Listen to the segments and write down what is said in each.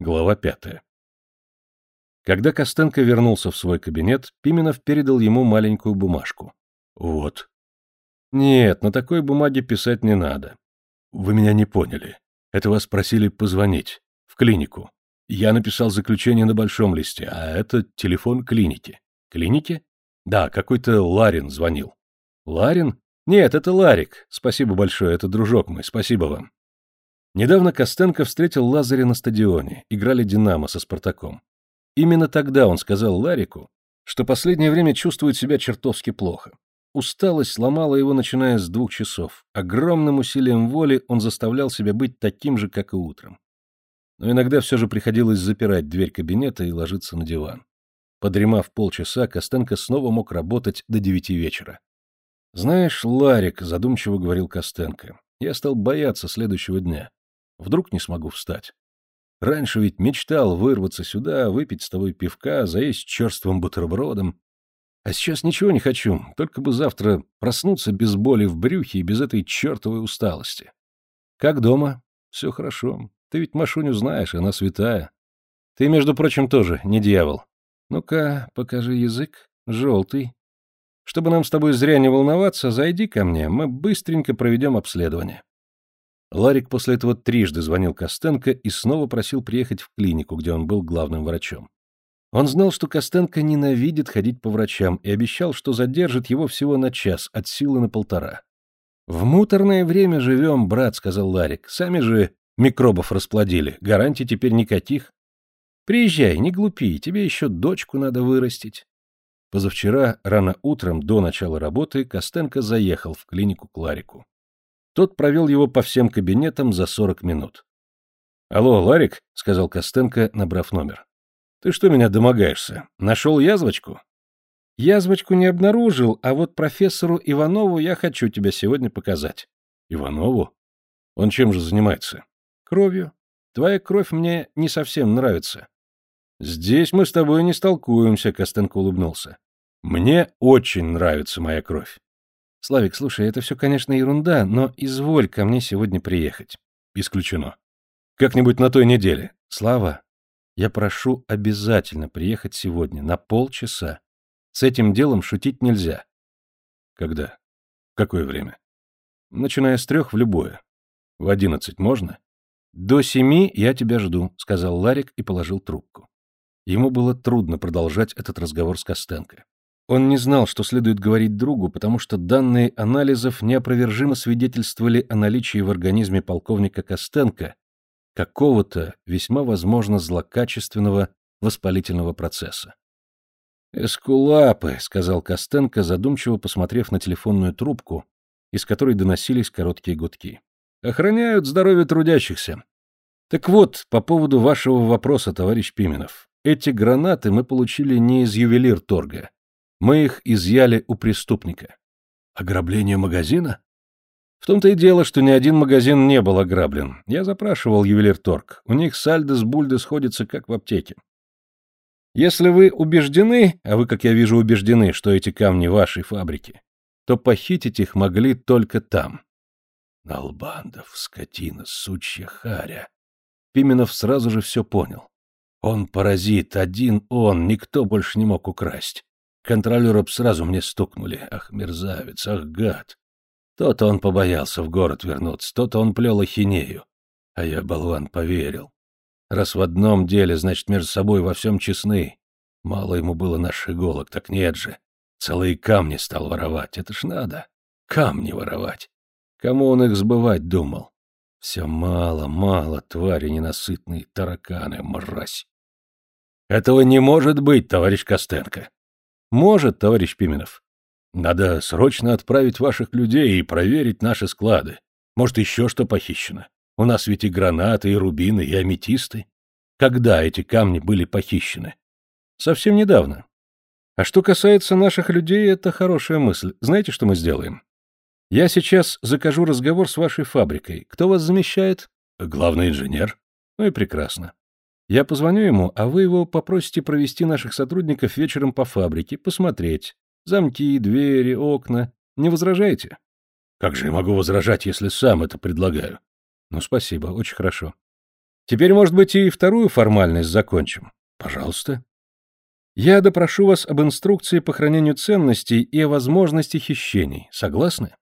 Глава пятая. Когда Костенко вернулся в свой кабинет, Пименов передал ему маленькую бумажку. Вот. Нет, на такой бумаге писать не надо. Вы меня не поняли. Это вас просили позвонить. В клинику. Я написал заключение на большом листе, а это телефон клиники. Клиники? Да, какой-то Ларин звонил. Ларин? Нет, это Ларик. Спасибо большое, это дружок мой, спасибо вам. Недавно Костенко встретил Лазаря на стадионе, играли «Динамо» со «Спартаком». Именно тогда он сказал Ларику, что последнее время чувствует себя чертовски плохо. Усталость сломала его, начиная с двух часов. Огромным усилием воли он заставлял себя быть таким же, как и утром. Но иногда все же приходилось запирать дверь кабинета и ложиться на диван. Подремав полчаса, Костенко снова мог работать до девяти вечера. «Знаешь, Ларик», — задумчиво говорил Костенко, — «я стал бояться следующего дня. Вдруг не смогу встать. Раньше ведь мечтал вырваться сюда, выпить с тобой пивка, заесть черствым бутербродом. А сейчас ничего не хочу, только бы завтра проснуться без боли в брюхе и без этой чертовой усталости. Как дома? Все хорошо. Ты ведь Машуню знаешь, она святая. Ты, между прочим, тоже не дьявол. Ну-ка, покажи язык. Желтый. Чтобы нам с тобой зря не волноваться, зайди ко мне, мы быстренько проведем обследование. Ларик после этого трижды звонил Костенко и снова просил приехать в клинику, где он был главным врачом. Он знал, что Костенко ненавидит ходить по врачам и обещал, что задержит его всего на час, от силы на полтора. «В муторное время живем, брат», — сказал Ларик. «Сами же микробов расплодили, гарантий теперь никаких. Приезжай, не глупи, тебе еще дочку надо вырастить». Позавчера, рано утром, до начала работы, Костенко заехал в клинику к Ларику. Тот провел его по всем кабинетам за сорок минут. «Алло, Ларик», — сказал Костенко, набрав номер. «Ты что меня домогаешься? Нашел язвочку?» «Язвочку не обнаружил, а вот профессору Иванову я хочу тебя сегодня показать». «Иванову? Он чем же занимается?» «Кровью. Твоя кровь мне не совсем нравится». «Здесь мы с тобой не столкуемся», — Костенко улыбнулся. «Мне очень нравится моя кровь. Славик, слушай, это все, конечно, ерунда, но изволь ко мне сегодня приехать. Исключено. Как-нибудь на той неделе. Слава, я прошу обязательно приехать сегодня, на полчаса. С этим делом шутить нельзя. Когда? В какое время? Начиная с трех в любое. В одиннадцать можно? До семи я тебя жду, сказал Ларик и положил трубку. Ему было трудно продолжать этот разговор с Костенко. Он не знал, что следует говорить другу, потому что данные анализов неопровержимо свидетельствовали о наличии в организме полковника Костенко какого-то, весьма возможно, злокачественного воспалительного процесса. «Эскулапы», — сказал Костенко, задумчиво посмотрев на телефонную трубку, из которой доносились короткие гудки. «Охраняют здоровье трудящихся. Так вот, по поводу вашего вопроса, товарищ Пименов. Эти гранаты мы получили не из ювелир-торга, мы их изъяли у преступника. Ограбление магазина? В том-то и дело, что ни один магазин не был ограблен. Я запрашивал ювелир Торг. У них сальдо с бульдо сходится, как в аптеке. Если вы убеждены, а вы, как я вижу, убеждены, что эти камни вашей фабрики, то похитить их могли только там. Налбандов, скотина, сучья харя. Пименов сразу же все понял. Он паразит, один он, никто больше не мог украсть. Контролеры б сразу мне стукнули. Ах, мерзавец, ах, гад. То-то он побоялся в город вернуться, то-то он плел ахинею. А я, болван, поверил. Раз в одном деле, значит, между собой во всем честны. Мало ему было наших иголок, так нет же. Целые камни стал воровать, это ж надо. Камни воровать. Кому он их сбывать думал? Все мало, мало, твари ненасытные, тараканы, мразь. Этого не может быть, товарищ Костенко. Может, товарищ Пименов. Надо срочно отправить ваших людей и проверить наши склады. Может, еще что похищено. У нас ведь и гранаты, и рубины, и аметисты. Когда эти камни были похищены? Совсем недавно. А что касается наших людей, это хорошая мысль. Знаете, что мы сделаем? Я сейчас закажу разговор с вашей фабрикой. Кто вас замещает? Главный инженер. Ну и прекрасно. Я позвоню ему, а вы его попросите провести наших сотрудников вечером по фабрике, посмотреть. Замки, двери, окна. Не возражаете? Как же я могу возражать, если сам это предлагаю? Ну, спасибо, очень хорошо. Теперь, может быть, и вторую формальность закончим. Пожалуйста. Я допрошу вас об инструкции по хранению ценностей и о возможности хищений. Согласны?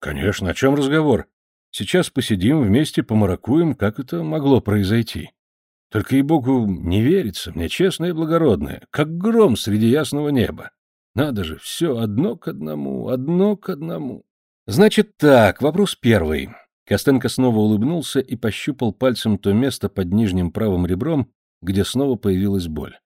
Конечно, о чем разговор? Сейчас посидим вместе, помаракуем, как это могло произойти. Только, и богу не верится мне, честное и благородное, как гром среди ясного неба. Надо же, все одно к одному, одно к одному. Значит так, вопрос первый. Костенко снова улыбнулся и пощупал пальцем то место под нижним правым ребром, где снова появилась боль.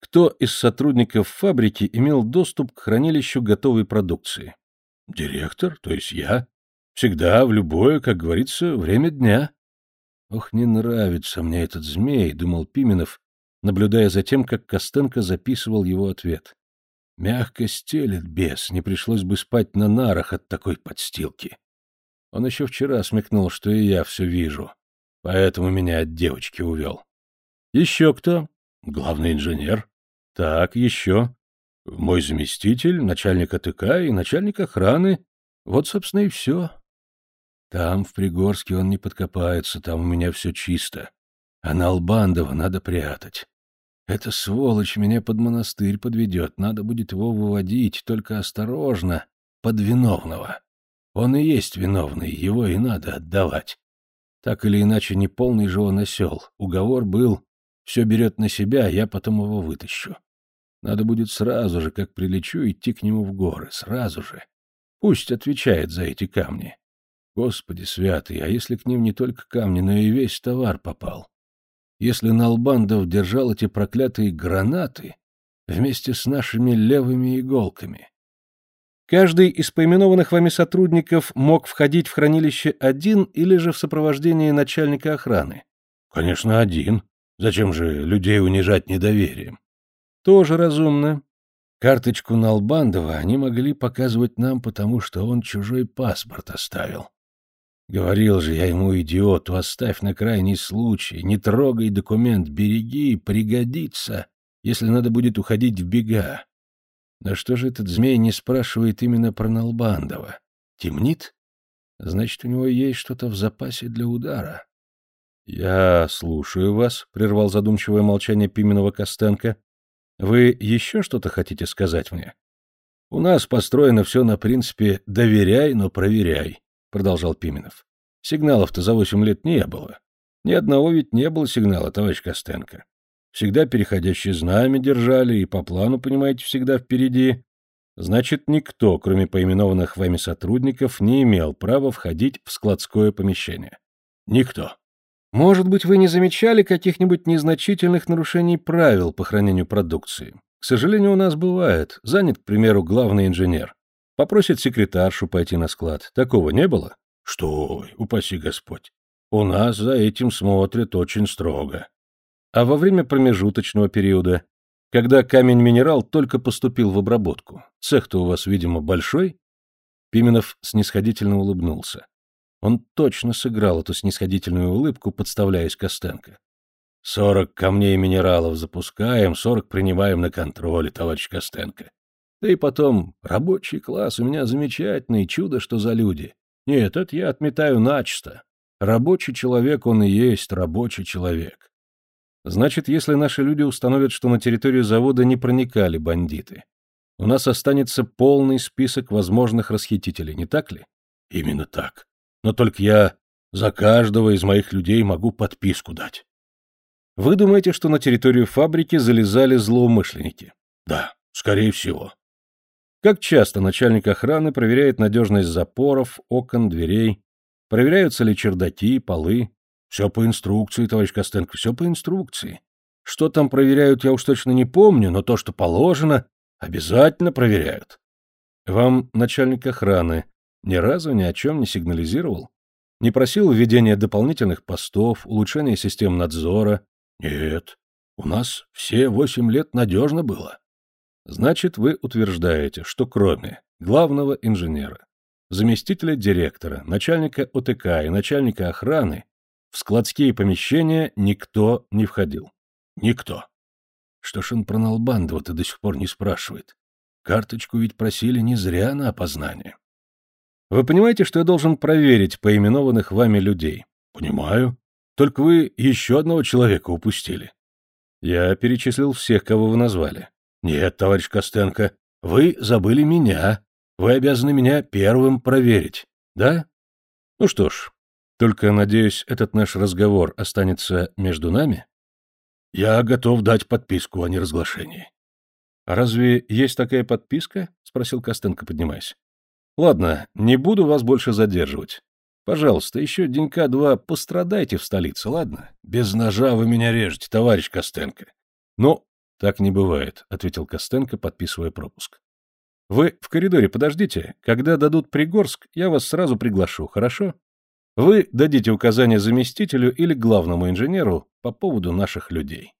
Кто из сотрудников фабрики имел доступ к хранилищу готовой продукции? Директор, то есть я. Всегда, в любое, как говорится, время дня. Ох, не нравится мне этот змей, думал Пименов, наблюдая за тем, как Костенко записывал его ответ. Мягко стелет бес, не пришлось бы спать на нарах от такой подстилки. Он еще вчера смекнул, что и я все вижу, поэтому меня от девочки увел. Еще кто? Главный инженер. Так, еще. Мой заместитель, начальник АТК и начальник охраны. Вот, собственно, и все. Там, в Пригорске, он не подкопается, там у меня все чисто. А на Албандова надо прятать. Эта сволочь меня под монастырь подведет, надо будет его выводить, только осторожно, под виновного. Он и есть виновный, его и надо отдавать. Так или иначе, не полный же он осел. Уговор был, все берет на себя, я потом его вытащу. Надо будет сразу же, как прилечу, идти к нему в горы, сразу же. Пусть отвечает за эти камни. Господи святый, а если к ним не только камни, но и весь товар попал? Если Налбандов держал эти проклятые гранаты вместе с нашими левыми иголками? Каждый из поименованных вами сотрудников мог входить в хранилище один или же в сопровождении начальника охраны? Конечно, один. Зачем же людей унижать недоверием? Тоже разумно. Карточку Налбандова они могли показывать нам, потому что он чужой паспорт оставил. Говорил же я ему, идиоту, оставь на крайний случай, не трогай документ, береги, пригодится, если надо будет уходить в бега. Да что же этот змей не спрашивает именно про Налбандова? Темнит? Значит, у него есть что-то в запасе для удара. — Я слушаю вас, — прервал задумчивое молчание Пименова Костенко. — Вы еще что-то хотите сказать мне? — У нас построено все на принципе «доверяй, но проверяй» продолжал Пименов. Сигналов-то за восемь лет не было. Ни одного ведь не было сигнала, товарищ Костенко. Всегда переходящие знамя держали, и по плану, понимаете, всегда впереди. Значит, никто, кроме поименованных вами сотрудников, не имел права входить в складское помещение. Никто. Может быть, вы не замечали каких-нибудь незначительных нарушений правил по хранению продукции? К сожалению, у нас бывает. Занят, к примеру, главный инженер. Попросит секретаршу пойти на склад. Такого не было? Что, упаси Господь. У нас за этим смотрят очень строго. А во время промежуточного периода, когда камень-минерал только поступил в обработку, цех-то у вас, видимо, большой? Пименов снисходительно улыбнулся. Он точно сыграл эту снисходительную улыбку, подставляясь Костенко. «Сорок камней минералов запускаем, сорок принимаем на контроле, товарищ Костенко. Да и потом, рабочий класс у меня замечательный, чудо, что за люди. Нет, это я отметаю начисто. Рабочий человек он и есть рабочий человек. Значит, если наши люди установят, что на территорию завода не проникали бандиты, у нас останется полный список возможных расхитителей, не так ли? Именно так. Но только я за каждого из моих людей могу подписку дать. Вы думаете, что на территорию фабрики залезали злоумышленники? Да, скорее всего. Как часто начальник охраны проверяет надежность запоров, окон, дверей? Проверяются ли чердаки, полы? Все по инструкции, товарищ Костенко, все по инструкции. Что там проверяют, я уж точно не помню, но то, что положено, обязательно проверяют. Вам начальник охраны ни разу ни о чем не сигнализировал? Не просил введения дополнительных постов, улучшения систем надзора? Нет, у нас все восемь лет надежно было. Значит, вы утверждаете, что кроме главного инженера, заместителя директора, начальника ОТК и начальника охраны в складские помещения никто не входил. Никто. Что ж он про Налбандова-то до сих пор не спрашивает? Карточку ведь просили не зря на опознание. Вы понимаете, что я должен проверить поименованных вами людей? Понимаю. Только вы еще одного человека упустили. Я перечислил всех, кого вы назвали. Нет, товарищ Костенко, вы забыли меня. Вы обязаны меня первым проверить. Да? Ну что ж, только, надеюсь, этот наш разговор останется между нами? Я готов дать подписку о неразглашении. А разве есть такая подписка? спросил Костенко, поднимаясь. Ладно, не буду вас больше задерживать. Пожалуйста, еще денька-два пострадайте в столице, ладно? Без ножа вы меня режете, товарищ Костенко. Ну, так не бывает, ответил Костенко, подписывая пропуск. Вы в коридоре подождите. Когда дадут Пригорск, я вас сразу приглашу, хорошо? Вы дадите указания заместителю или главному инженеру по поводу наших людей.